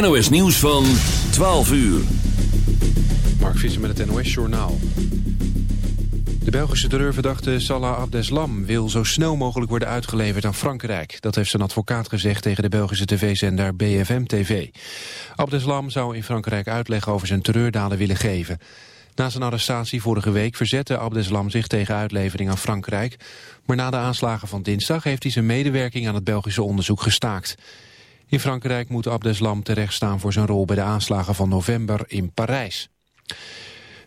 NOS Nieuws van 12 uur. Mark Visser met het NOS Journaal. De Belgische terreurverdachte Salah Abdeslam wil zo snel mogelijk worden uitgeleverd aan Frankrijk. Dat heeft zijn advocaat gezegd tegen de Belgische tv-zender BFM-TV. Abdeslam zou in Frankrijk uitleg over zijn terreurdaden willen geven. Na zijn arrestatie vorige week verzette Abdeslam zich tegen uitlevering aan Frankrijk. Maar na de aanslagen van dinsdag heeft hij zijn medewerking aan het Belgische onderzoek gestaakt. In Frankrijk moet Abdeslam terechtstaan voor zijn rol bij de aanslagen van november in Parijs.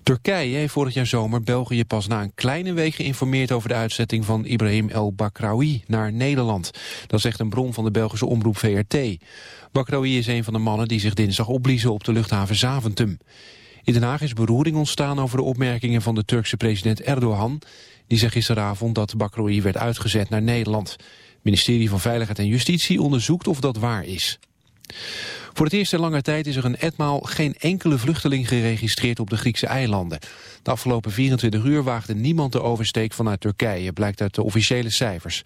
Turkije heeft vorig jaar zomer België pas na een kleine week geïnformeerd over de uitzetting van Ibrahim El Bakraoui naar Nederland. Dat zegt een bron van de Belgische omroep VRT. Bakraoui is een van de mannen die zich dinsdag opbliezen op de luchthaven Zaventem. In Den Haag is beroering ontstaan over de opmerkingen van de Turkse president Erdogan. Die zei gisteravond dat Bakraoui werd uitgezet naar Nederland. Ministerie van Veiligheid en Justitie onderzoekt of dat waar is. Voor het eerst in lange tijd is er een etmaal geen enkele vluchteling geregistreerd op de Griekse eilanden. De afgelopen 24 uur waagde niemand de oversteek vanuit Turkije, blijkt uit de officiële cijfers.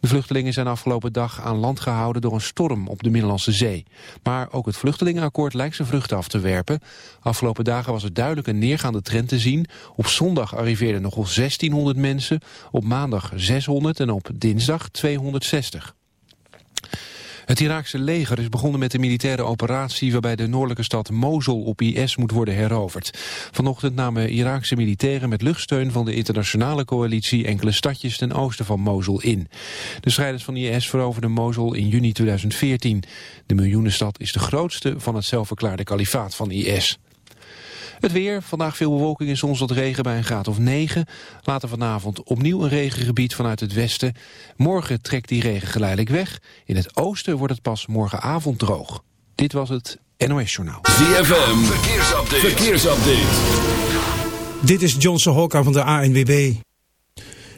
De vluchtelingen zijn afgelopen dag aan land gehouden door een storm op de Middellandse Zee. Maar ook het vluchtelingenakkoord lijkt zijn vruchten af te werpen. Afgelopen dagen was er duidelijk een neergaande trend te zien. Op zondag arriveerden nog 1600 mensen, op maandag 600 en op dinsdag 260. Het Iraakse leger is begonnen met een militaire operatie waarbij de noordelijke stad Mosul op IS moet worden heroverd. Vanochtend namen Iraakse militairen met luchtsteun van de internationale coalitie enkele stadjes ten oosten van Mosul in. De strijders van IS veroverden Mosul in juni 2014. De miljoenenstad is de grootste van het zelfverklaarde kalifaat van IS. Het weer, vandaag veel bewolking en soms wat regen bij een graad of 9. Later vanavond opnieuw een regengebied vanuit het westen. Morgen trekt die regen geleidelijk weg. In het oosten wordt het pas morgenavond droog. Dit was het NOS Journaal. ZFM, verkeersupdate. verkeersupdate. Dit is Johnson Hokka van de ANWB.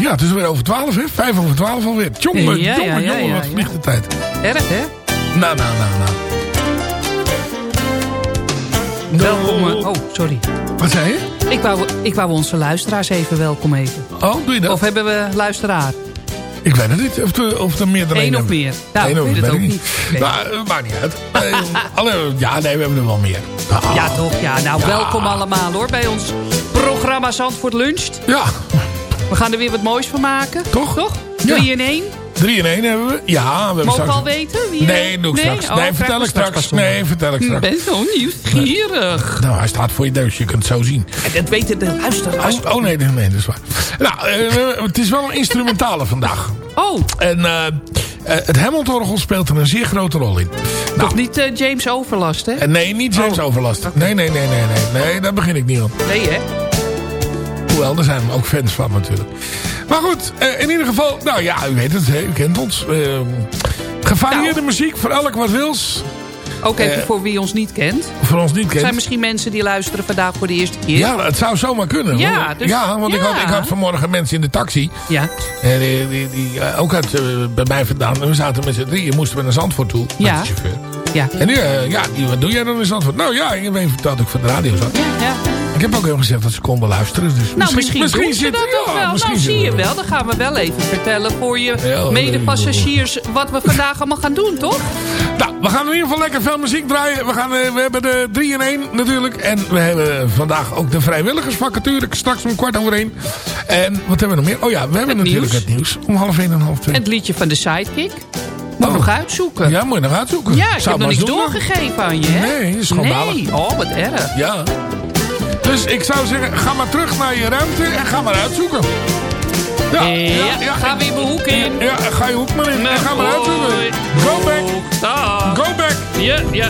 Ja, het is weer over 12, hè? Vijf over 12 alweer. Jongen, Ja, jongen, ja, wat vliegt de tijd. Erg, hè? Nou, nou, nou, nou. Welkom. eh, Oh, sorry. Wat zei je? Ik wou, ik wou onze luisteraars even welkom heten. Oh, doe je dat? Of hebben we luisteraar? Ik weet het niet. Of er, of er meer dan één Eén of meer. Nou, Eén ik weet het ook niet. Oké. Nou, eh, maakt niet uit. Alle, ja, nee, we hebben er wel meer. Ah, Ja, toch? Ja, nou, welkom allemaal hoor bij ons programma Zandvoort Luncht. Ja, We gaan er weer wat moois van maken. Toch? Toch? Ja. Drie in één. drie in één hebben we. Ja, we hebben Mogen we straks... al weten? Wie Nee, doe ik straks. Oh, nee, vertel ik straks. Nee, vertel ik Ik straks. ben zo nieuwsgierig. Nou, hij staat voor je neus. Je kunt het zo zien. Dat weten de luisteraars. Oh, nee, nee, nee, dat is waar. Nou, eh, het is wel een instrumentale vandaag. Oh, En eh, eh, het Hamilton-orgel speelt er een zeer grote rol in. toch niet James Overlast, hè? En nee, niet James Oh. Overlast. Nee, nee, nee, nee, nee. Nee, daar begin ik niet aan. Nee, hè? Hoewel, daar zijn we ook fans van natuurlijk. Maar goed, eh, in ieder geval, nou ja, u weet het, hè, u kent ons. Eh, gevarieerde Nou. muziek voor elk wat wils. Ook even Eh, voor wie ons niet kent. Voor ons niet Er kent. zijn misschien mensen die luisteren vandaag voor de eerste keer. Ja, het zou zomaar kunnen. Ja, dus- ja, want Ik, ja. had, ik had vanmorgen mensen in de taxi. Ja. eh, die, die, die, ook uit, bij mij vandaan. En we zaten met z'n drieën. Moesten we naar Zandvoort toe. Ja. Met de chauffeur. Ja. En nu, ja, die, wat doe jij dan in Zandvoort? Nou ja, ik heb even verteld dat ik van de radio zat. ja. Ik heb ook even gezegd dat ze konden luisteren. Dus Nou, misschien, zit- dat ja, toch wel. misschien Nou, zie je wel. Dan gaan we wel even vertellen voor je Ja, medepassagiers... wat we vandaag allemaal gaan doen, toch? Nou, we gaan in ieder geval lekker veel muziek draaien. We, gaan, eh, we hebben de 3 in 1 natuurlijk. En we hebben vandaag ook de vrijwilligersvacature. Straks om kwart over één. En wat hebben we nog meer? Oh ja, we hebben Het natuurlijk nieuws. het nieuws. Om half één en half twee. En het liedje van de Sidekick. Moet Oh. nog uitzoeken. Ja, moet je nog uitzoeken. Ja, ik Zou heb nog niks dan. doorgegeven aan je, hè? Nee, is gewoon Nee, oh, wat erg. Ja. Dus ik zou zeggen, ga maar terug naar je ruimte en ga maar uitzoeken. Ja, Ja, ga weer mijn hoek in. Ja, ga je hoek maar in en ga maar uitzoeken. Go back, go back. Ja, ja.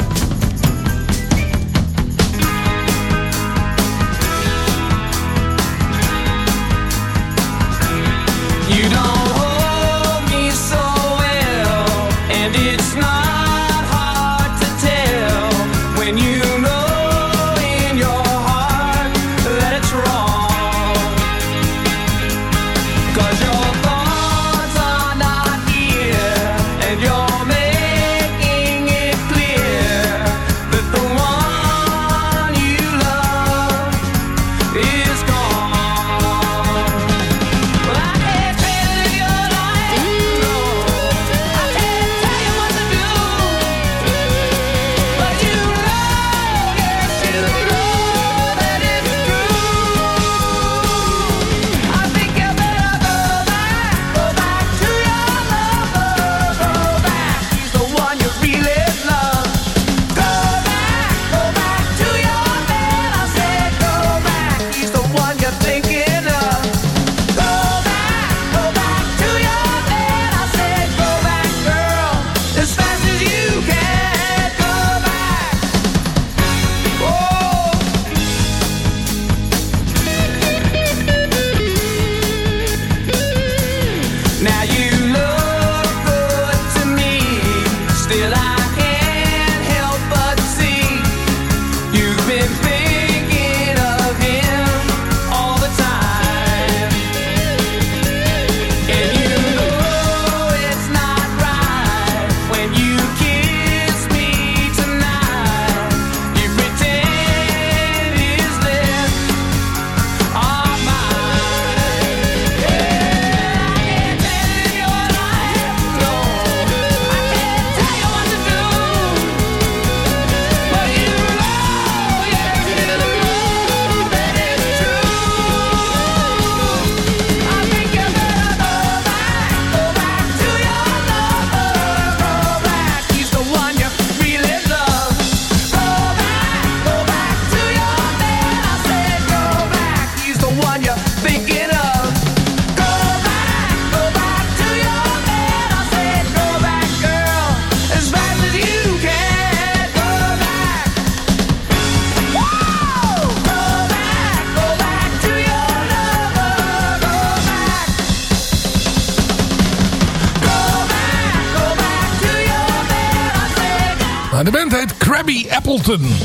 Hamilton.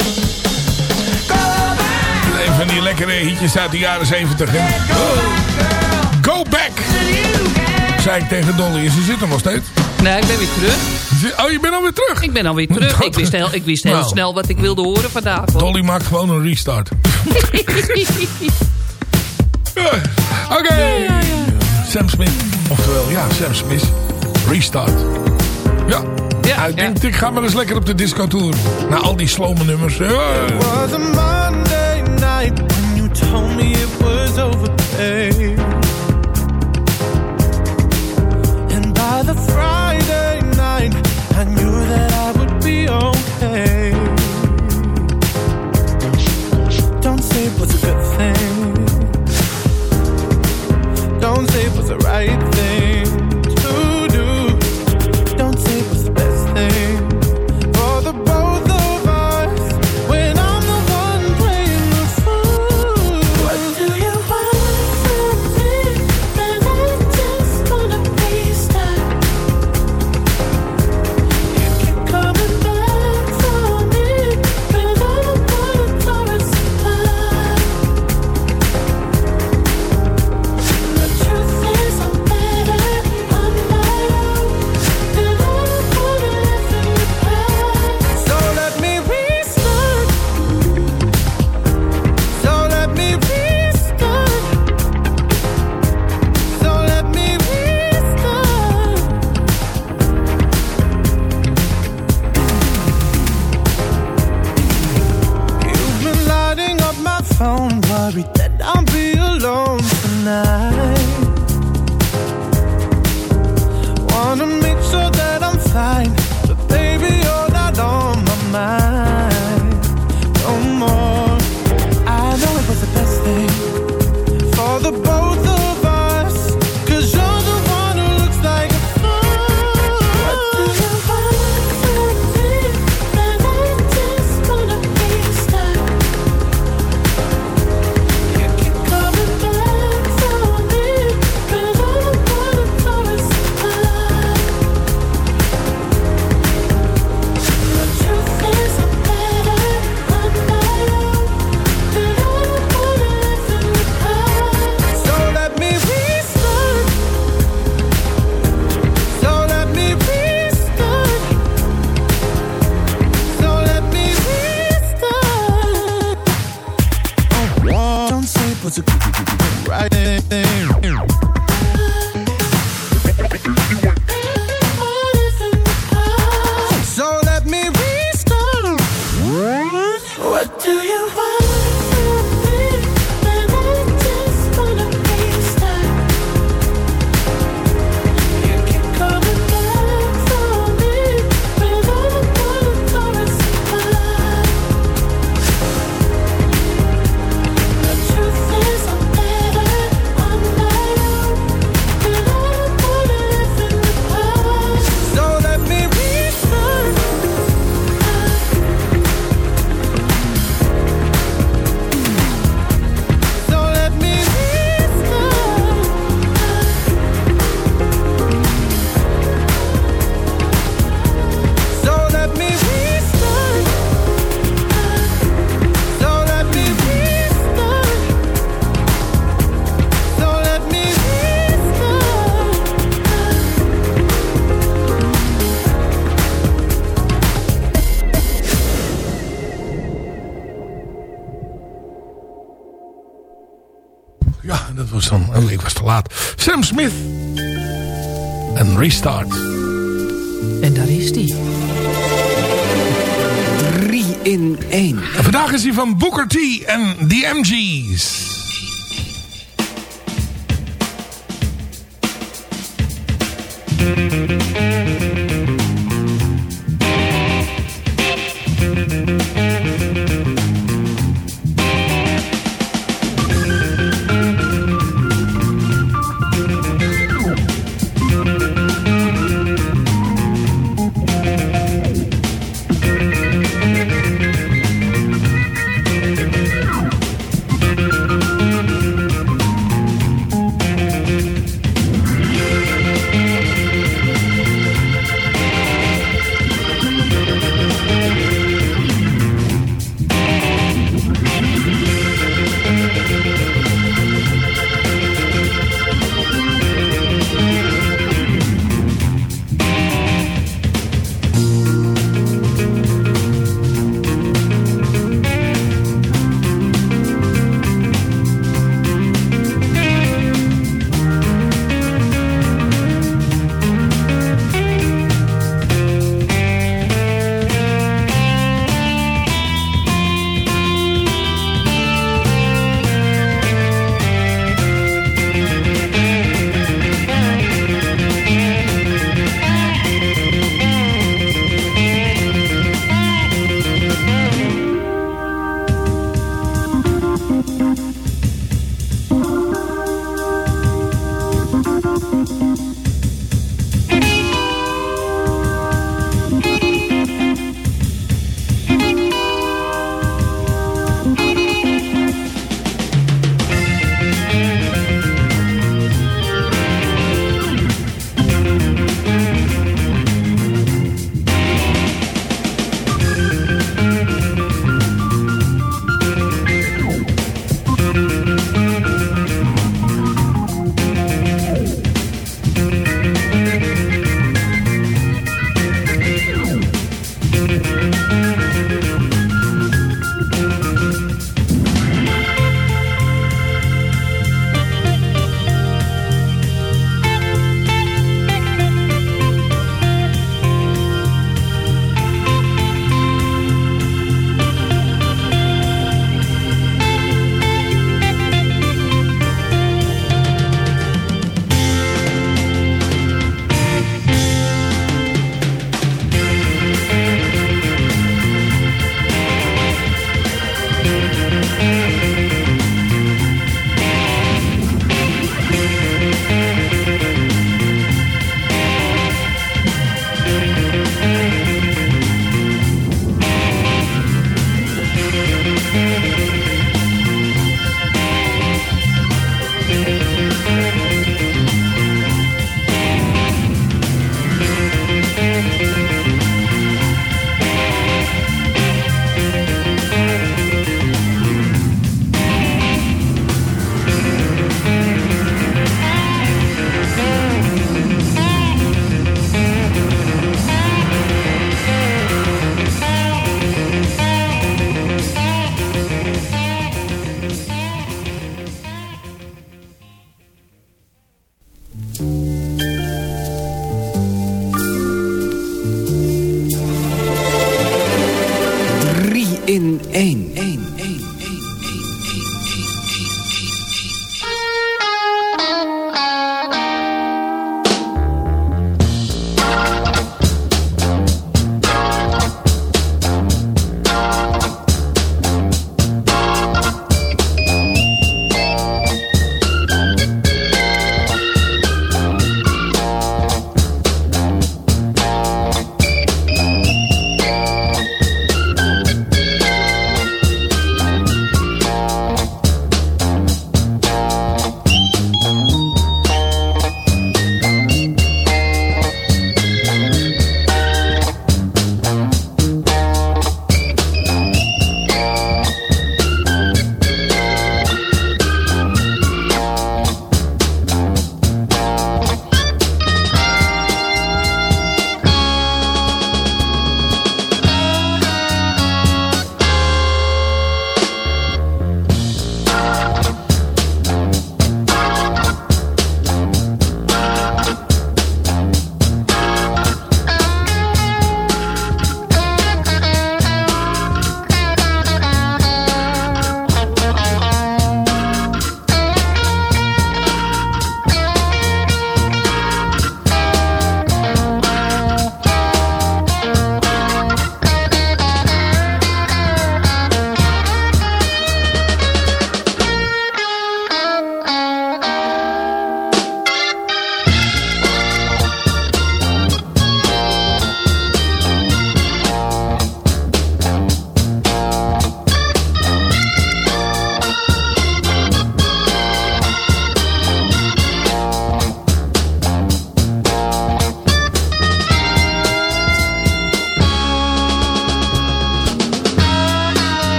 Een van die lekkere hitjes uit de jaren 70. Hè? Go back! Zei ik tegen Dolly, en ze zit er nog steeds. Nee, ik ben weer terug. Oh, je bent alweer terug? Ik ben alweer terug. Ik wist heel, ik wist heel nou. snel wat ik wilde horen vandaag. Hoor. Dolly maakt gewoon een restart. Eh, oké. Sam Smith. Oftewel, ja, Sam Smith. Restart. Ja. Ja, Hij ja. denkt, ik ga maar eens lekker op de disco tour. Na al die slome nummers. Hey. It was a Monday night when you told me it was over. do you want? van Booker T en The MG's.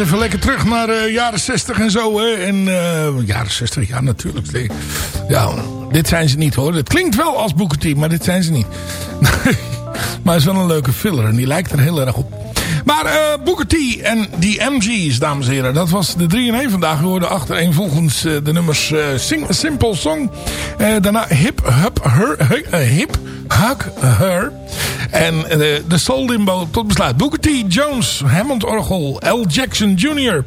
Even lekker terug naar de jaren 60 en zo. Hè. En eh, jaren 60, ja natuurlijk. Ja, dit zijn ze niet hoor. Het klinkt wel als Booker maar dit zijn ze niet. maar het is wel een leuke filler en die lijkt er heel erg op. Maar eh Booker T en die MG's, dames en heren. Dat was de 3 in 1 vandaag. We hoorden achtereenvolgens eh, de nummers eh, Sing Simple Song. Eh, daarna Hip Hup Her. eh, hip Hug Her. En eh, de Soul Limbo tot besluit. Booker Jones, Hammond Orgel, L. Jackson Jr.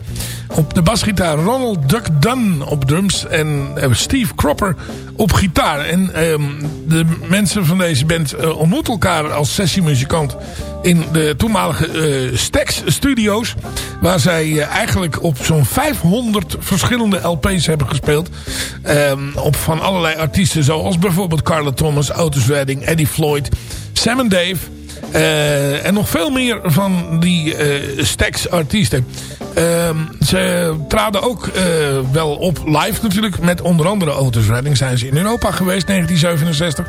Op de basgitaar Ronald Duck Dunn op drums. En eh, Steve Cropper op gitaar. En ehm, de mensen van deze band eh, ontmoeten elkaar als sessiemuzikant in de toenmalige eh, Stax Studios. Waar zij eigenlijk op zo'n 500 verschillende LP's hebben gespeeld. Ehm, op van allerlei artiesten zoals bijvoorbeeld Carla Thomas, Otis Redding, Eddie Floyd, Sam and Dave... Eh, en nog veel meer van die eh Stax artiesten. Ehm, ze traden ook eh, wel op live natuurlijk. Met onder andere Otis Redding zijn ze in Europa geweest, 1967.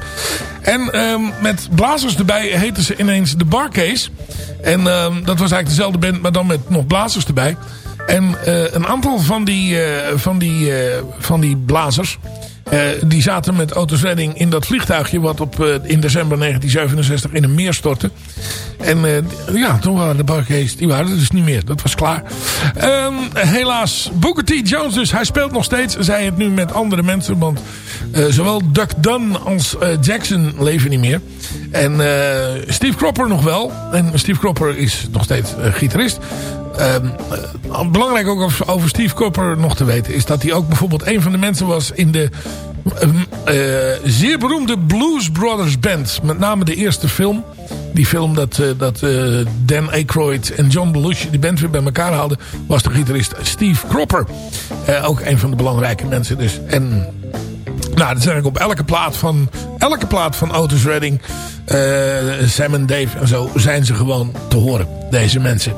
En ehm, met blazers erbij heten ze ineens de Barcase. En ehm, dat was eigenlijk dezelfde band, maar dan met nog blazers erbij. En een aantal van die, van die, van die blazers... eh, die zaten met Otis Redding in dat vliegtuigje... wat op, eh, in december 1967 in een meer stortte. En eh, ja, toen waren de Barcase, die waren dus niet meer. Dat was klaar. Ehm, helaas, Booker T. Jones dus. Hij speelt nog steeds. Zij het nu met andere mensen. Want zowel Duck Dunn als Jackson leven niet meer. En Steve Cropper nog wel. En Steve Cropper is nog steeds gitarist. Ehm, eh, belangrijk ook over, Steve Cropper nog te weten... is dat hij ook bijvoorbeeld een van de mensen was in de... ehm, eh, zeer beroemde Blues Brothers Band. Met name de eerste film. Die film dat, eh, dat eh, Dan Aykroyd en John Belushi die band weer bij elkaar haalden... was de gitarist Steve Cropper. Ook een van de belangrijke mensen dus. En nou, dat is eigenlijk op elke plaat van, elke plaat van Otis Redding, Sam en Dave en zo, zijn ze gewoon te horen, deze mensen.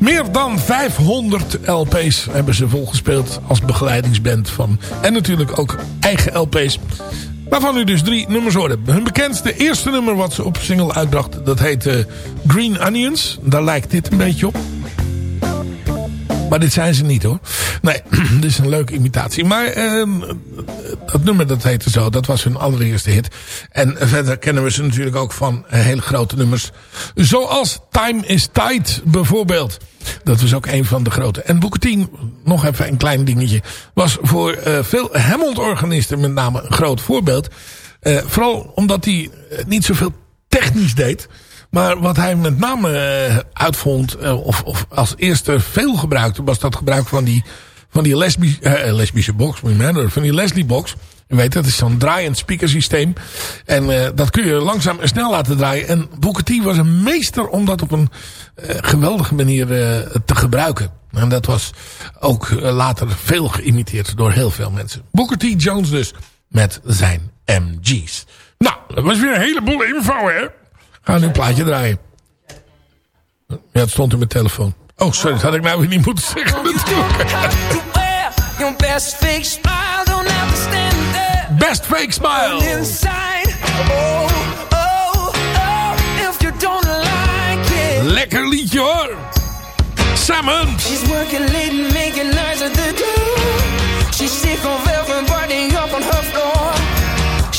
Meer dan 500 LP's hebben ze volgespeeld als begeleidingsband van. En natuurlijk ook eigen LP's. Waarvan u dus drie nummers hoorde. Hun bekendste eerste nummer wat ze op single uitbracht, dat heet Green Onions. Daar lijkt dit een beetje op. Maar dit zijn ze niet hoor. Nee, dit is een leuke imitatie. Maar ehm, dat nummer dat heette zo. Dat was hun allereerste hit. En verder kennen we ze natuurlijk ook van eh, hele grote nummers. Zoals Time is Tight bijvoorbeeld. Dat was ook een van de grote. En Booker T, nog even een klein dingetje. Was voor eh, veel Hammond-organisten met name een groot voorbeeld. Eh, vooral omdat hij niet zoveel technisch deed. Maar wat hij met name eh, uitvond, eh, of, of als eerste veel gebruikte, was dat gebruik van die, van die lesbi eh, lesbische box, van die Leslie box. Je weet, dat is zo'n draaiend speakersysteem. En eh, dat kun je langzaam en snel laten draaien. En Booker T was een meester om dat op een geweldige manier eh, te gebruiken. En dat was ook later veel geïmiteerd door heel veel mensen. Booker T. Jones dus, met zijn MG's. Nou, dat was weer een heleboel info, hè? Ga nu een plaatje draaien. Ja, het stond in mijn telefoon. Oh, sorry, dat had ik nou weer niet moeten zeggen best fake smile. Best fake smile. If you don't like it. Lekker liedje hoor. Salmon. She's working late and making nights at the door. She's sick of everybody up on her.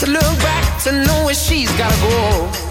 To look back to know where she's gotta go.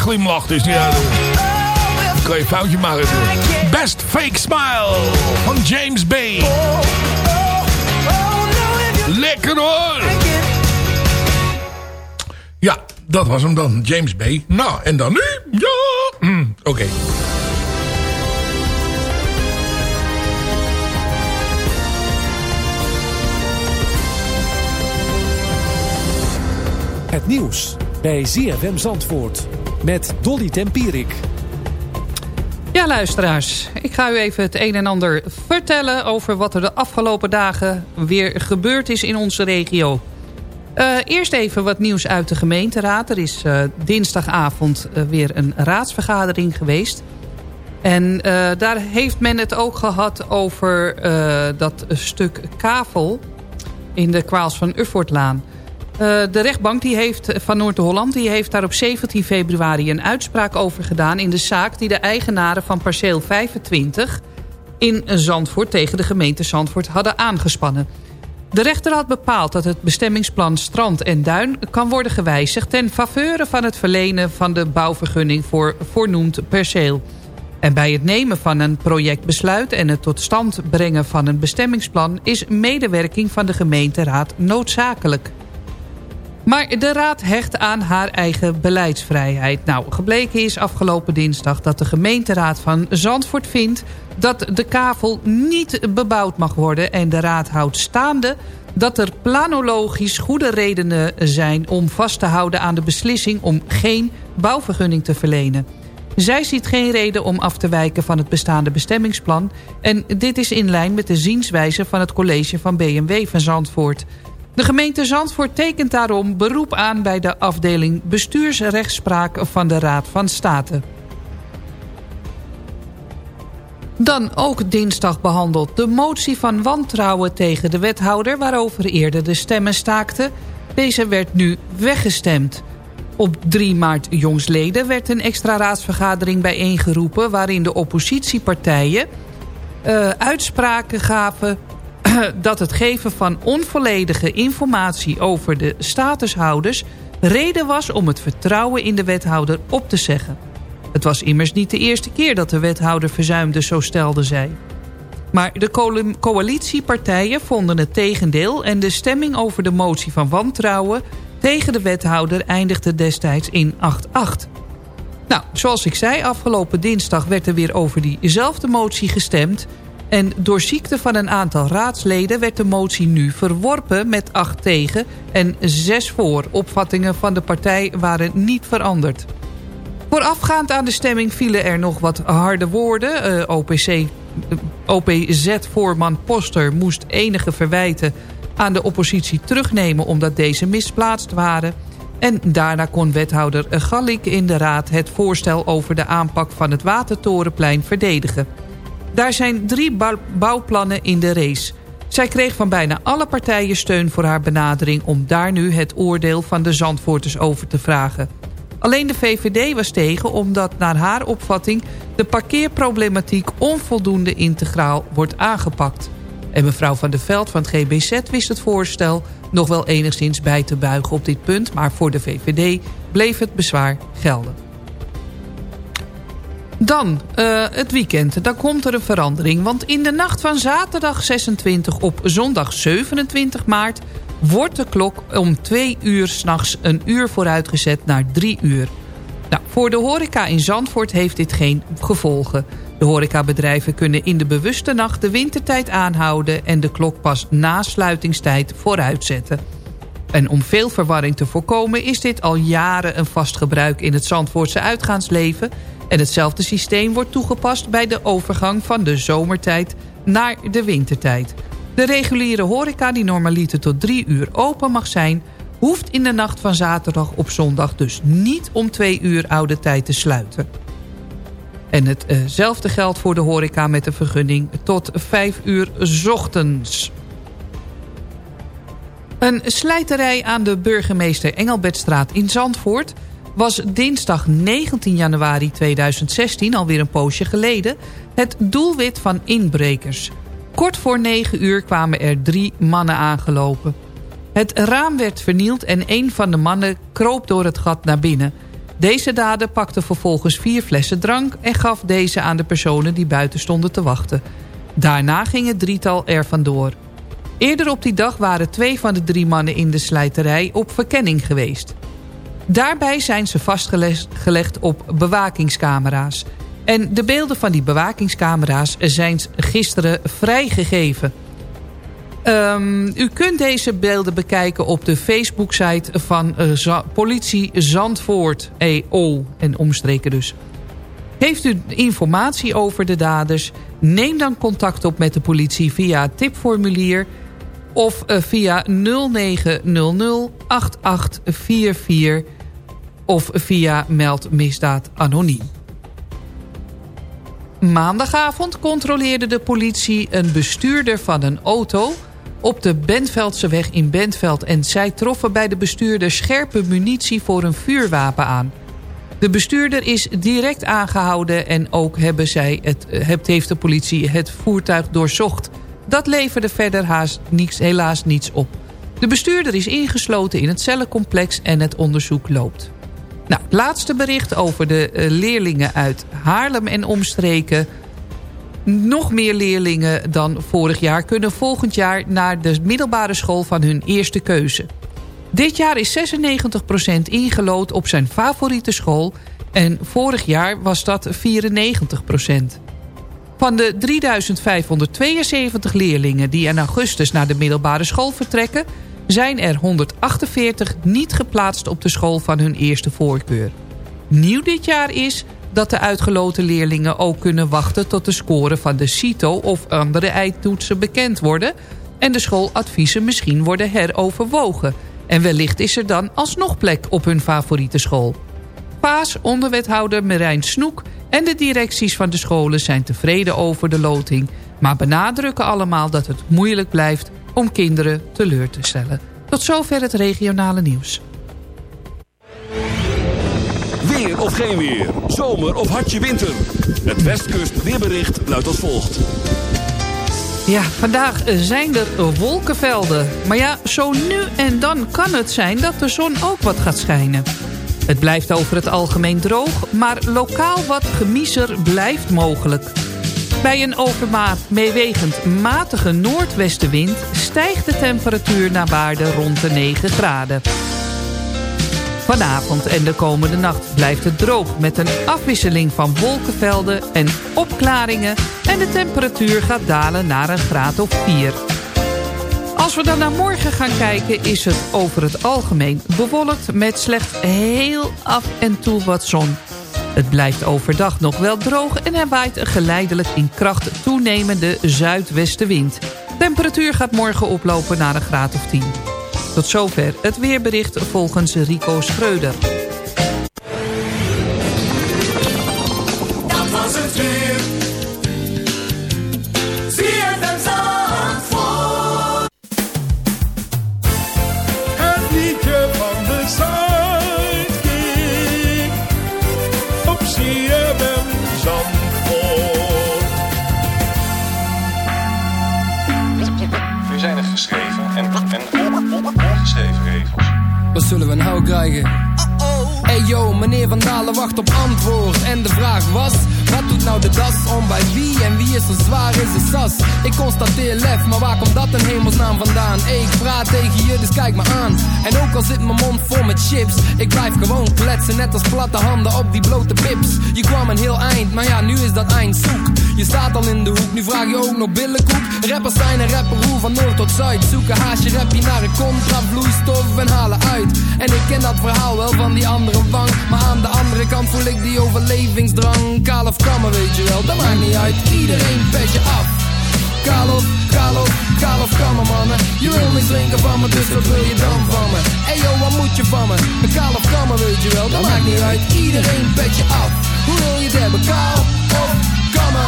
Over een namaakglimlach. Dus ja, dan kan je foutje maken. natuurlijk. Best Fake Smile van James Bay. Lekker hoor. Ja, dat was hem dan. James Bay. Nou, en dan nu? Ja. Mm, Oké. Het nieuws bij ZFM Zandvoort met Dolly Tempierik. Ja, luisteraars. Ik ga u even het een en ander vertellen... over wat er de afgelopen dagen weer gebeurd is in onze regio. Eh, eerst even wat nieuws uit de gemeenteraad. Er is eh, dinsdagavond eh, weer een raadsvergadering geweest. En daar heeft men het ook gehad over dat stuk kavel... in de Kwaals van Uffortlaan. Eh, de rechtbank die heeft, van Noord-Holland heeft daar op 17 februari een uitspraak over gedaan... in de zaak die de eigenaren van perceel 25 in Zandvoort tegen de gemeente Zandvoort hadden aangespannen. De rechter had bepaald dat het bestemmingsplan Strand en Duin kan worden gewijzigd... ten faveur van het verlenen van de bouwvergunning voor voornoemd perceel. En bij het nemen van een projectbesluit en het tot stand brengen van een bestemmingsplan... is medewerking van de gemeenteraad noodzakelijk. Maar de raad hecht aan haar eigen beleidsvrijheid. Nou, gebleken is afgelopen dinsdag dat de gemeenteraad van Zandvoort vindt... dat de kavel niet bebouwd mag worden. En de raad houdt staande dat er planologisch goede redenen zijn... om vast te houden aan de beslissing om geen bouwvergunning te verlenen. Zij ziet geen reden om af te wijken van het bestaande bestemmingsplan... en dit is in lijn met de zienswijze van het college van BMW van Zandvoort... De gemeente Zandvoort tekent daarom beroep aan bij de afdeling bestuursrechtspraak van de Raad van State. Dan ook dinsdag behandeld de motie van wantrouwen tegen de wethouder... waarover eerder de stemmen staakten. Deze werd nu weggestemd. Op 3 maart jongsleden werd een extra raadsvergadering bijeengeroepen... waarin de oppositiepartijen uh, uitspraken gaven dat het geven van onvolledige informatie over de statushouders... reden was om het vertrouwen in de wethouder op te zeggen. Het was immers niet de eerste keer dat de wethouder verzuimde, zo stelde zij. Maar de co coalitiepartijen vonden het tegendeel... en de stemming over de motie van wantrouwen tegen de wethouder eindigde destijds in 8-8. Nou, zoals ik zei, afgelopen dinsdag werd er weer over diezelfde motie gestemd... En door ziekte van een aantal raadsleden werd de motie nu verworpen met 8 tegen en 6 voor. Opvattingen van de partij waren niet veranderd. Voorafgaand aan de stemming vielen er nog wat harde woorden. Uh, OPC, OPZ-voorman Poster moest enige verwijten aan de oppositie terugnemen omdat deze misplaatst waren. En daarna kon wethouder Gallik in de raad het voorstel over de aanpak van het Watertorenplein verdedigen. Daar zijn drie bouwplannen in de race. Zij kreeg van bijna alle partijen steun voor haar benadering... om daar nu het oordeel van de Zandvoorters over te vragen. Alleen de VVD was tegen omdat naar haar opvatting... de parkeerproblematiek onvoldoende integraal wordt aangepakt. En mevrouw Van der Veld van het GBZ wist het voorstel... nog wel enigszins bij te buigen op dit punt... maar voor de VVD bleef het bezwaar gelden. Dan uh, het weekend. Dan komt er een verandering. Want in de nacht van zaterdag 26 op zondag 27 maart... wordt de klok om twee uur s'nachts een uur vooruitgezet naar drie uur. Nou, voor de horeca in Zandvoort heeft dit geen gevolgen. De horecabedrijven kunnen in de bewuste nacht de wintertijd aanhouden... en de klok pas na sluitingstijd vooruitzetten. En om veel verwarring te voorkomen is dit al jaren een vast gebruik in het Zandvoortse uitgaansleven... En hetzelfde systeem wordt toegepast bij de overgang van de zomertijd naar de wintertijd. De reguliere horeca die normaliter tot drie uur open mag zijn... hoeft in de nacht van zaterdag op zondag dus niet om twee uur oude tijd te sluiten. En hetzelfde geldt voor de horeca met de vergunning tot vijf uur ochtends. Een slijterij aan de burgemeester Engelbertstraat in Zandvoort was dinsdag 19 januari 2016, alweer een poosje geleden... het doelwit van inbrekers. Kort voor 9 uur kwamen er drie mannen aangelopen. Het raam werd vernield en een van de mannen kroop door het gat naar binnen. Deze dader pakte vervolgens vier flessen drank... en gaf deze aan de personen die buiten stonden te wachten. Daarna ging het drietal er vandoor. Eerder op die dag waren twee van de drie mannen in de slijterij op verkenning geweest. Daarbij zijn ze vastgelegd op bewakingscamera's. En de beelden van die bewakingscamera's zijn gisteren vrijgegeven. Um, u kunt deze beelden bekijken op de Facebook-site van uh, politie Zandvoort EO en omstreken dus. Heeft u informatie over de daders? Neem dan contact op met de politie via het tipformulier of uh, via 0900 8844 of via Meld Misdaad Anoniem. Maandagavond controleerde de politie een bestuurder van een auto op de Bentveldseweg in Bentveld... en zij troffen bij de bestuurder scherpe munitie voor een vuurwapen aan. De bestuurder is direct aangehouden en ook hebben zij het, heeft de politie het voertuig doorzocht. Dat leverde verder haast niets, helaas niets op. De bestuurder is ingesloten in het cellencomplex en het onderzoek loopt. Nou, laatste bericht over de uh, leerlingen uit Haarlem en omstreken. Nog meer leerlingen dan vorig jaar kunnen volgend jaar naar de middelbare school van hun eerste keuze. Dit jaar is 96% ingelood op zijn favoriete school en vorig jaar was dat 94%. Van de 3572 leerlingen die in augustus naar de middelbare school vertrekken zijn er 148 niet geplaatst op de school van hun eerste voorkeur. Nieuw dit jaar is dat de uitgeloten leerlingen ook kunnen wachten tot de score van de CITO of andere eindtoetsen bekend worden en de schooladviezen misschien worden heroverwogen. En wellicht is er dan alsnog plek op hun favoriete school. Paas, onderwethouder Merijn Snoek en de directies van de scholen zijn tevreden over de loting... maar benadrukken allemaal dat het moeilijk blijft om kinderen teleur te stellen. Tot zover het regionale nieuws. Weer of geen weer, zomer of hartje winter. Het Westkust weerbericht luidt als volgt. Ja, vandaag zijn er wolkenvelden. Maar ja, zo nu en dan kan het zijn dat de zon ook wat gaat schijnen. Het blijft over het algemeen droog, maar lokaal wat gemiezer blijft mogelijk. Bij een overmaat meewegend matige noordwestenwind... stijgt de temperatuur naar waarde rond de 9 graden. Vanavond en de komende nacht blijft het droog... met een afwisseling van wolkenvelden en opklaringen... en de temperatuur gaat dalen naar een graad of 4. Als we dan naar morgen gaan kijken... is het over het algemeen bewolkt met slechts heel af en toe wat zon... Het blijft overdag nog wel droog en er waait een geleidelijk in kracht toenemende zuidwestenwind. Temperatuur gaat morgen oplopen naar een graad of 10. Tot zover het weerbericht volgens Rico Schreuder. Wat zullen we nou krijgen? Hey yo, meneer Van Dalen wacht op antwoord. En de vraag was, wat doet nou de das om bij wie? En wie is er zwaar is de sas? Ik constateer lef, maar waar komt dat in hemelsnaam vandaan? Hey, ik praat tegen je, dus kijk me aan. En ook al zit mijn mond vol met chips, ik blijf gewoon kletsen. Net als platte handen op die blote pips. Je kwam een heel eind, maar ja, nu is dat eind zoek. Je staat al in de hoek, nu vraag je ook nog billenkoek. Rappers zijn een rapperroe van noord tot zuid. Zoeken haasje rapje naar een contra, vloeistof en halen uit. En ik ken dat verhaal wel van die andere wang. Maar aan de andere kant voel ik die overlevingsdrang. Kaal of kammen, weet je wel, dat maakt niet uit. Iedereen petje af. Kaal of, kaal of, kaal of kammen, mannen. Je wil niet drinken van me, dus wat wil je dan van me? Hey yo, wat moet je van me? Een kaal of kammen, weet je wel, dat maakt niet uit. Iedereen petje af. Hoe wil je het hebben, kaal of kammen?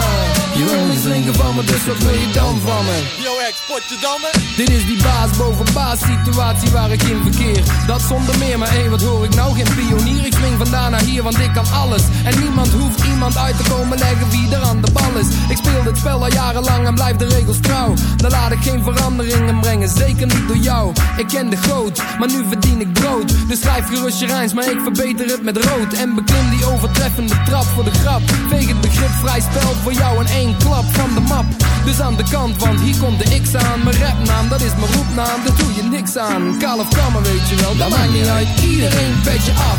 Me, dus wat wil je dan van me? Yo, ex, potjedamme. Dit is die baas boven baas situatie waar ik in verkeer. Dat zonder meer, maar hé, wat hoor ik nou? Geen pionier, ik spring vandaan naar hier, want ik kan alles. En niemand hoeft iemand uit te komen leggen wie er aan de bal is. Ik speel dit spel al jarenlang en blijf de regels trouw. Dan laat ik geen veranderingen brengen, zeker niet door jou. Ik ken de goot, maar nu verdien ik brood. Dus schrijf gerust je rijms, maar ik verbeter het met rood. En beklim die overtreffende trap voor de grap. Veeg het begrip vrij spel voor jou in één klap van de map. Dus aan de kant, want hier komt de X aan. Mijn rapnaam, dat is mijn roepnaam, daar doe je niks aan. Kaal of kammen, weet je wel, dat maakt niet uit. Iedereen petje af.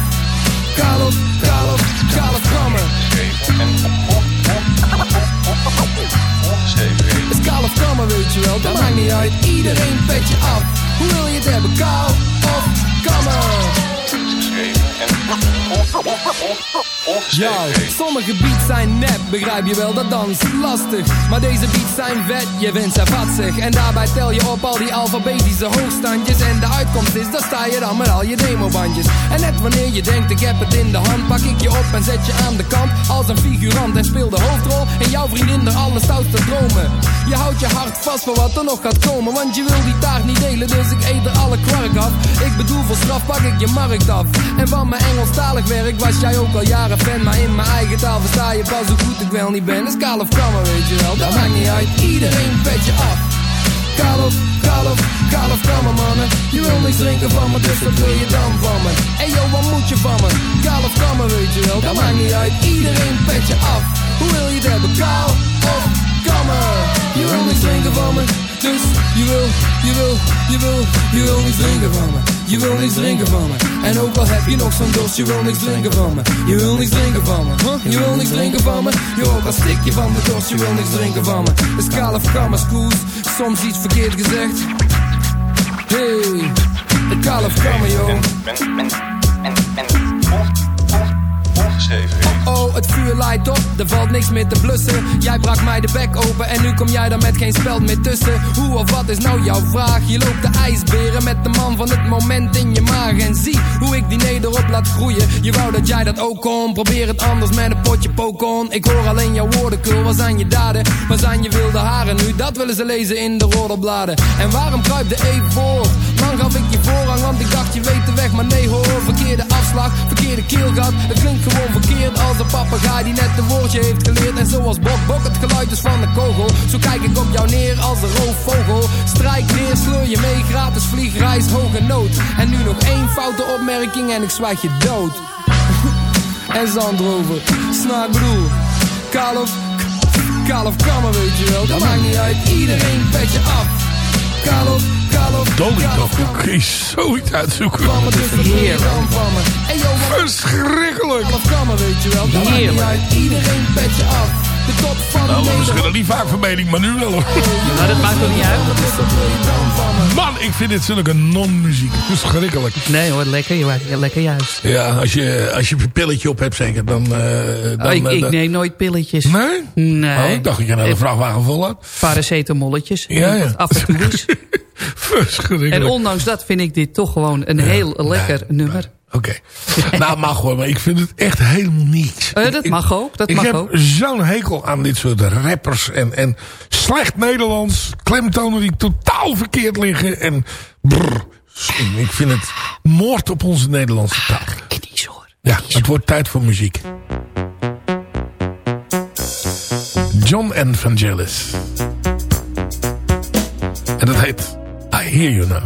Kaal of, kaal of, kaal of kammen. Is kaal of kammen, weet je wel, dat maakt niet uit. Iedereen petje af. Hoe wil je het hebben, kaal of kammen? Ja, sommige beats zijn nep, begrijp je wel, dat dans lastig. Maar deze beats zijn vet, je vindt ze vatzig. En daarbij tel je op al die alfabetische hoogstandjes. En de uitkomst is, dan sta je dan met al je demobandjes. En net wanneer je denkt, ik heb het in de hand, pak ik je op en zet je aan de kant. Als een figurant en speel de hoofdrol. En jouw vriendin de allerstoutste dromen. Je houdt je hart vast voor wat er nog gaat komen. Want je wil die taart niet delen, dus ik eet er alle kwark af. Ik bedoel, voor straf pak ik je markt En van mijn Engelstalig werk was jij ook al jaren fan. Maar in mijn eigen taal versta je pas hoe goed ik wel niet ben. Dus kaal of kammen, weet je wel, dat maakt niet uit. Iedereen petje af. Kaal of, kaal of, kaal of kammen, mannen. Je wil niks drinken van me, dus wat wil je dan van me? Hey yo, wat moet je van me? Kaal of kammen, weet je wel, dat maakt niet uit. Iedereen petje af. Hoe wil je hebben, kaal of kammen? Je wil niks drinken van me. Dus je wil, je wil, je wil, je wil niks drinken van me. Je wil niks drinken van me. En ook al heb je nog zo'n dorst, je wil niks drinken van me. Je wil niks drinken van me. Huh? Je wil niks drinken van me. Je ook al stik je van de dorst, je wil niks drinken van me. Dus kaal of soms iets verkeerd gezegd. Hey, de kaal of kammen, joh. Oh, het vuur leidt op, er valt niks meer te blussen. Jij brak mij de bek open en nu kom jij daar met geen speld meer tussen. Hoe of wat is nou jouw vraag? Je loopt de ijsberen met de man van het moment in je maag. En zie hoe ik die nederop laat groeien. Je wou dat jij dat ook kon, probeer het anders met een potje pokon. Ik hoor alleen jouw woorden, kul, waar zijn je daden? Waar zijn je wilde haren nu? Dat willen ze lezen in de roddelbladen. En waarom kruip de even voor? Lang gaf ik je want ik dacht je weet de weg. Maar nee hoor, verkeerde afslag, verkeerde keelgat. Het klinkt gewoon verkeerd als een papegaai die net een woordje heeft geleerd. En zoals Bok Bok het geluid is van de kogel. Zo kijk ik op jou neer als een roofvogel. Strijk neer, sleur je mee, gratis vliegreis, hoge nood. En nu nog één foute opmerking en ik zwijg je dood. en zandrover, snaak bedoel, of kammen weet je wel. Dat maakt niet uit, iedereen petje af. Kaal of, kaal of, Dolly toch, hoe kun je zoiets uitzoeken? Heerlijk. Verschrikkelijk. Heerlijk. iedereen petje af. De top van de Nou, Nederland. misschien nog niet vaak van mening, maar nu wel hoor. Nou, dat maakt toch niet uit? Je? Man, ik vind dit zulke non-muziek. Verschrikkelijk. Nee hoor, lekker, ja, lekker juist. Ja, als je, als je een pilletje op hebt zeker, dan... eh, dan Oh, ik, eh, ik dan- neem nooit pilletjes. Nee? Nee. Oh, ik dacht dat je naar de vrachtwagen vol had. Paracetamolletjes. Ja, ja. Af en toe is. Verschrikkelijk. En ondanks dat vind ik dit toch gewoon een heel lekker nummer. Oké. nou, mag hoor, maar ik vind het echt helemaal niets. Eh, dat Ik- mag ook, dat ik mag heb zo'n hekel aan dit soort rappers en, en slecht Nederlands. Klemtonen die totaal verkeerd liggen. En brrr, ik vind het moord op onze Nederlandse taal. Knies hoor. Ja, het wordt tijd voor muziek. John Evangelis. En dat heet I Hear You Now.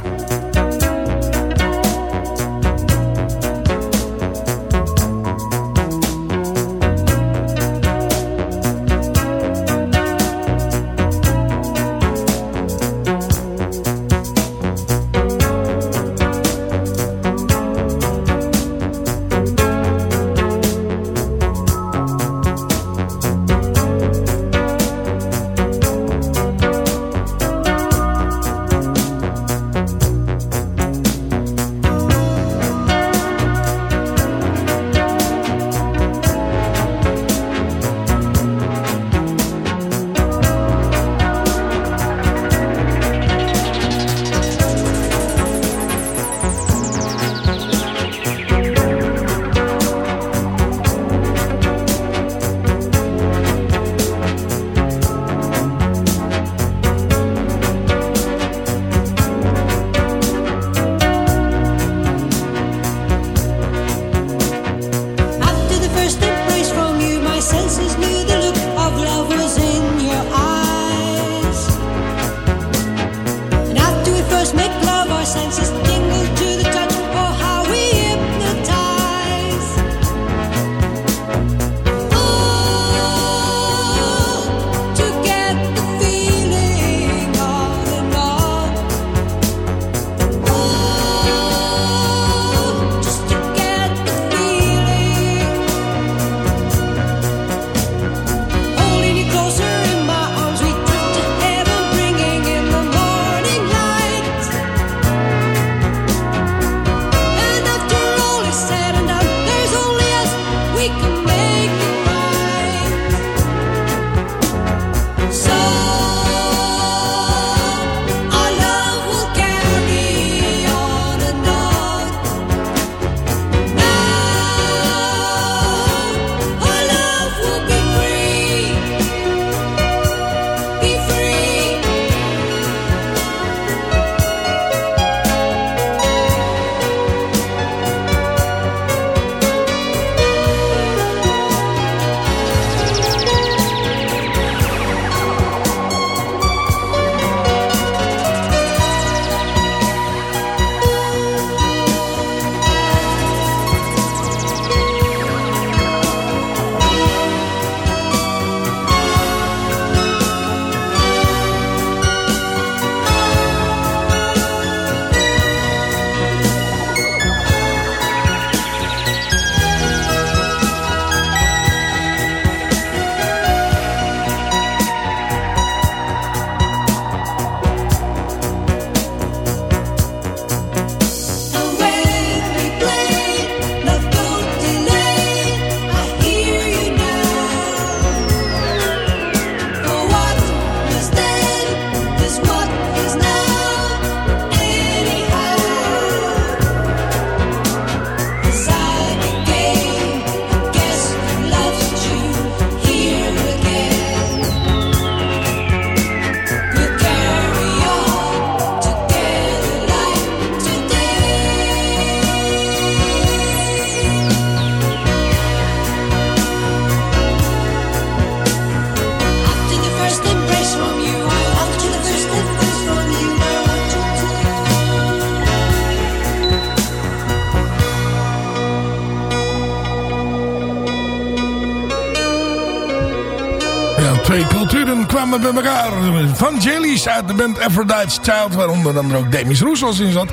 Bij elkaar. Van Jellies uit de band Aphrodite's Child. Waaronder dan ook Demis Roussos in zat.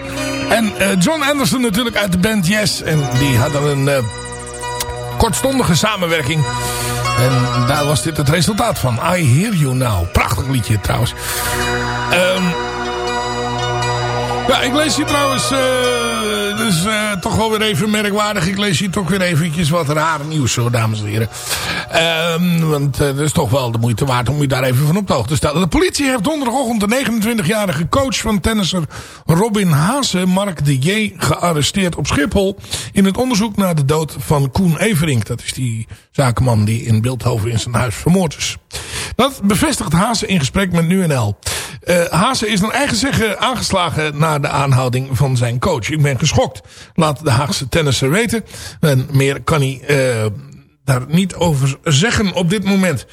En eh, John Anderson natuurlijk uit de band Yes. En die hadden een eh, kortstondige samenwerking. En daar was dit het resultaat van. I Hear You Now. Prachtig liedje trouwens. Ehm ja, ik lees hier trouwens, eh dus toch wel weer even merkwaardig. Ik lees hier toch weer eventjes wat rare nieuws, zo, dames en heren. Ehm, want eh, dat is toch wel de moeite waard om u daar even van op de hoogte te stellen. De politie heeft donderdagochtend de 29-jarige coach van tennisser Robin Haase, Mark de J, gearresteerd op Schiphol. In het onderzoek naar de dood van Koen Everink. Dat is die zakenman die in Beeldhoven in zijn huis vermoord is. Dat bevestigt Haase in gesprek met NuNL. Uh, Haase is naar eigen zeggen aangeslagen na de aanhouding van zijn coach. Ik ben geschokt, laat de Haagse tennisser weten. En meer kan hij uh, daar niet over zeggen op dit moment.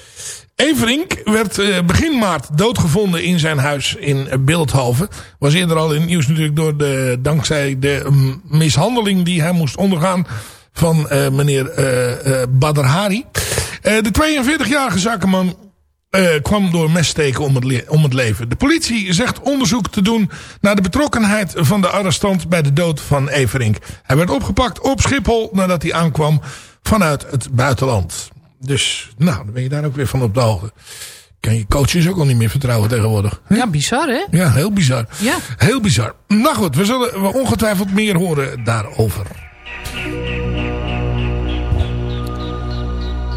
Everink werd uh, begin maart doodgevonden in zijn huis in Beeldhoven. Was eerder al in het nieuws natuurlijk door de, dankzij de um, mishandeling die hij moest ondergaan van uh, meneer uh, Badr Hari. de 42-jarige zakenman kwam door messteken om het, om het leven. De politie zegt onderzoek te doen naar de betrokkenheid van de arrestant bij de dood van Everink. Hij werd opgepakt op Schiphol nadat hij aankwam vanuit het buitenland. Dus, nou, dan ben je daar ook weer van op de hoogte. Kan je coaches ook al niet meer vertrouwen tegenwoordig. Ja, bizar hè? Ja, heel bizar. Ja. Heel bizar. Nou goed, we zullen ongetwijfeld meer horen daarover.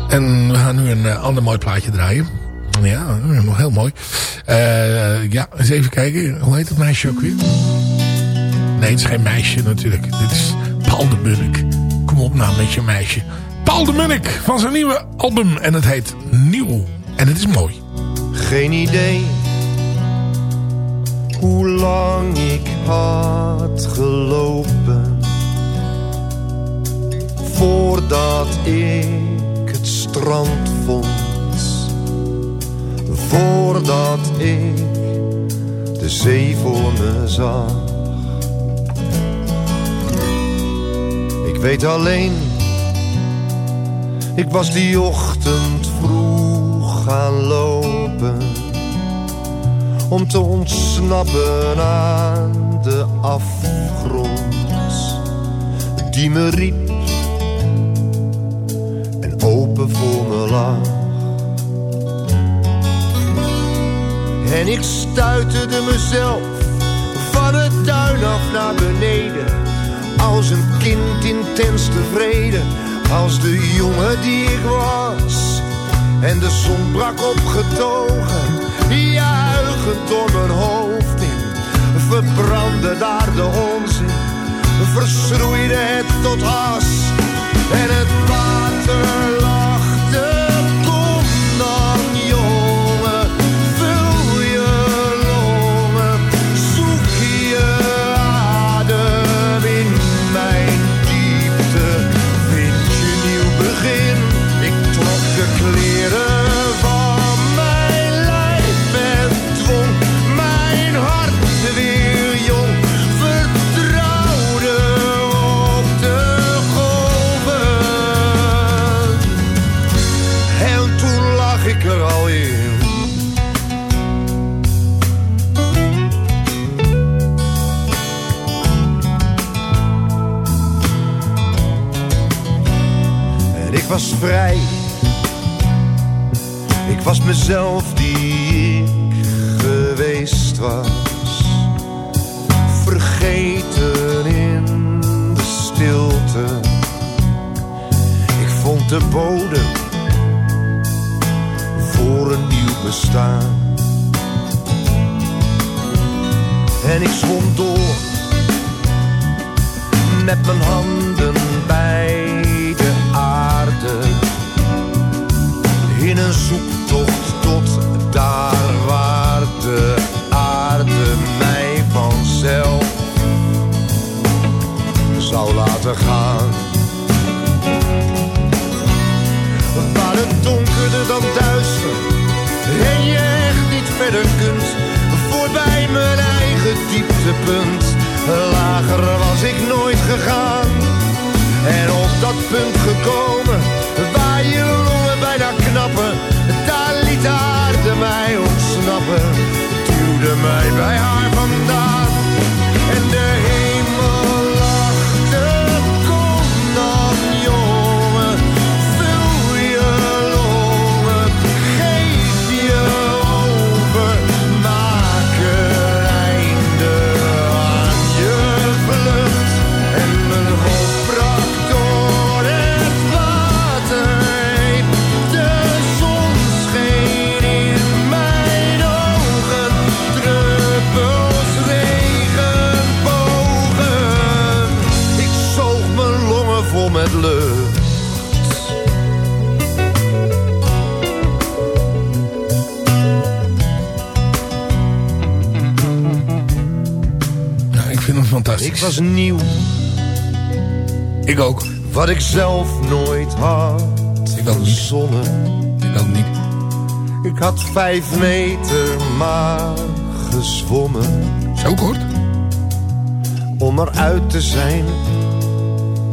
En we gaan nu een uh, ander mooi plaatje draaien. Ja, nog heel mooi. Uh, ja, eens even kijken. Hoe heet het meisje ook weer? Nee, het is geen meisje natuurlijk. Dit is Paul de. Op nou met je meisje. Paul de Munnik van zijn nieuwe album. En het heet Nieuw. En het is mooi. Geen idee hoe lang ik had gelopen. Voordat ik het strand vond voordat ik de zee voor me zag. Weet alleen, ik was die ochtend vroeg gaan lopen om te ontsnappen aan de afgrond die me riep en open voor me lag. En ik stuiterde mezelf van het tuin af naar beneden. Als een kind intens tevreden, als de jongen die ik was. En de zon brak opgetogen, juichend door mijn hoofd in. Verbrandde daar de onzin, verschroeide het tot as. En het water Wat ik zelf nooit had. Ik ook niet. Zonne. Ik ook niet. Ik had vijf meter maar gezwommen. Zo kort? Om eruit te zijn.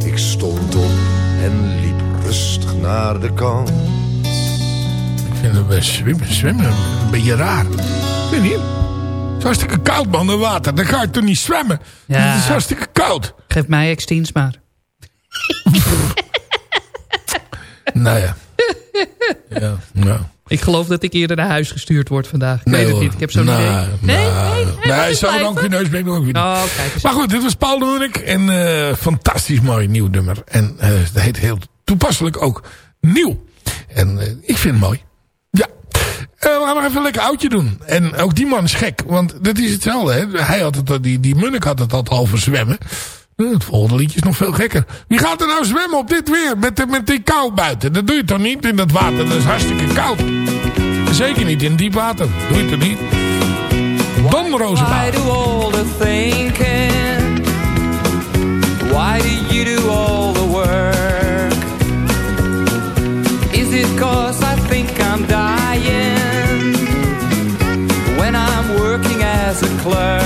Ik stond op en liep rustig naar de kant. Ik vind het best zwemmen, zwemmen een beetje raar. Vind je niet? Het is hartstikke koud, man, in water. Dan ga je toch niet zwemmen? Ja. Het is hartstikke koud. Geef mij extiens maar. Nou ja. Ja, nou. Ik geloof dat ik eerder naar huis gestuurd word vandaag. Ik weet het hoor. niet. Ik heb zo'n Nou, idee. Nee, nou, nee, nee. Nee, neus ben ik nog niet. Oh, kijk. Maar goed, dit was Paul Munnik. En eh, fantastisch mooi nieuw nummer. En eh dat heet heel toepasselijk ook nieuw. En eh, ik vind het mooi. Ja. Eh, we gaan nog even een lekker oudje doen. En ook die man is gek. Want dat is hetzelfde. Hè? Hij had het, die, die Munnik had het altijd over zwemmen. Eh, Het volgende liedje is nog veel gekker. Wie gaat er nou zwemmen op dit weer? Met, met die kou buiten. Dat doe je toch niet in dat water? Dat is hartstikke koud. Zeker niet in diep water. Doe je toch niet? Rosenbaum. Why do all the thinking? Why do you do all the work? Is it cause I think I'm dying when I'm working as a clerk?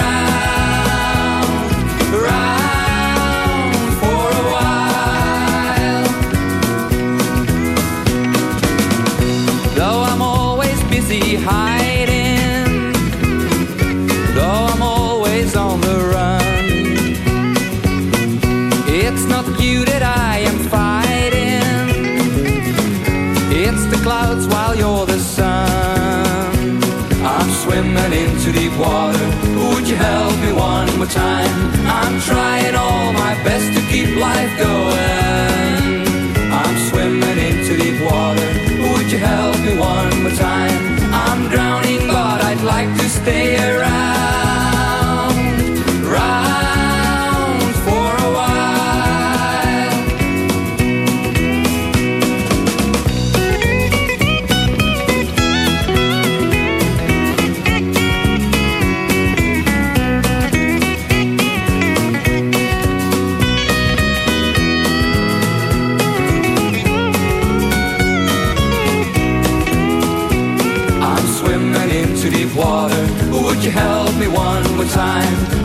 deep water. Would you help me one more time? I'm trying all my best to keep life going.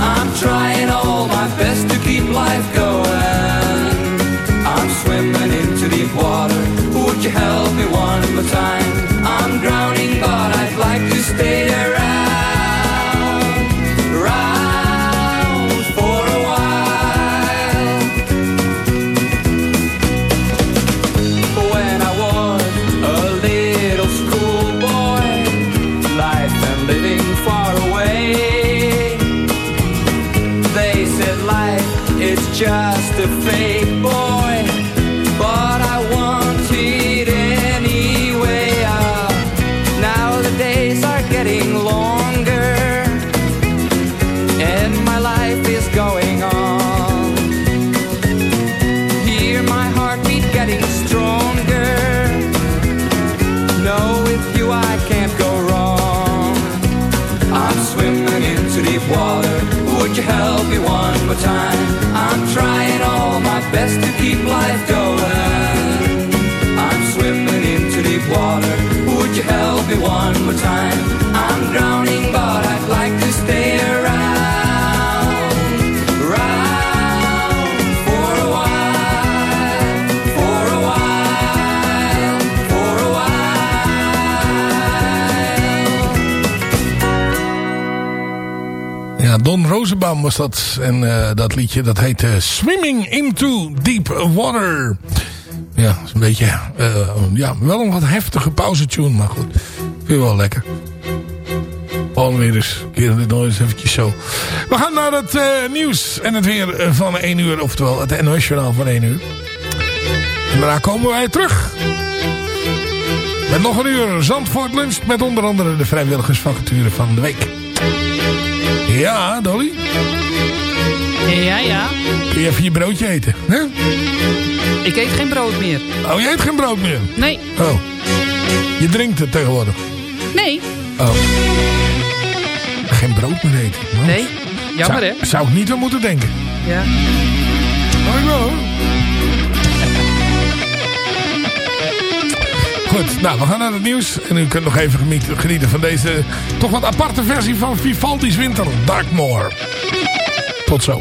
I'm trying all my best to keep life going. Don Rosenbaum was dat. En eh, dat liedje dat heette Swimming into Deep Water. Ja, is een beetje... eh, ja, wel een wat heftige pauzetune, maar goed. Vind je wel lekker. Gewoon weer eens. Keren dit nog eens eventjes zo. We gaan naar het eh, nieuws en het weer van 1 uur. Oftewel het NOS-journaal van 1 uur. En daarna komen wij terug. Met nog een uur Zandvoort Lunch. Met onder andere de vrijwilligersvacature van de week. Ja, Dolly. Ja, ja. Kun je even je broodje eten? Hè? Ik eet geen brood meer. Oh, je eet geen brood meer? Nee. Oh. Je drinkt het tegenwoordig? Nee. Oh. Geen brood meer eten? Nou, Nee. Jammer, zou, hè? Zou ik niet aan moeten denken. Ja. Maar ik wel, hoor. Goed, nou, we gaan naar het nieuws. En u kunt nog even genieten- van deze toch wat aparte versie van Vivaldi's Winter, Darkmoor. Tot zo.